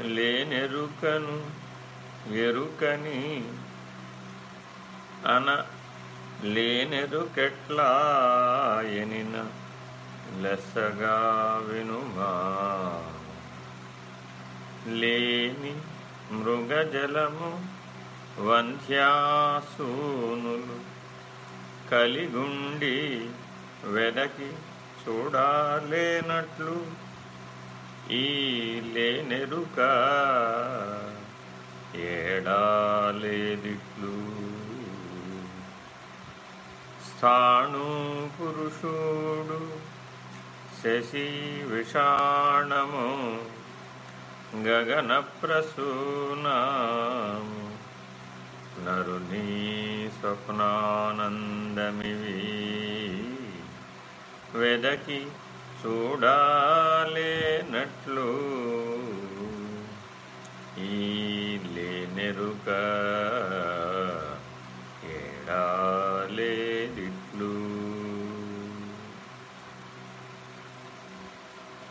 లేనెరుకను ఎరుకని అన లేనెరుకెట్లా ఎనిన లెస్సగా వినుమా? లేని మృగజలము వంధ్యాసూనులు కలిగుండి వెదకి చూడాలేనట్లు ఈ లేనెరుక ఏడాలేదిట్లు. స్థాణు పురుషుడు శశి విషాణము గగన ప్రసూనాము. నరుని స్వప్నానందమివి. వెదకి కృపలు ఈ లేనెరుక ఎడాలేదిట్లు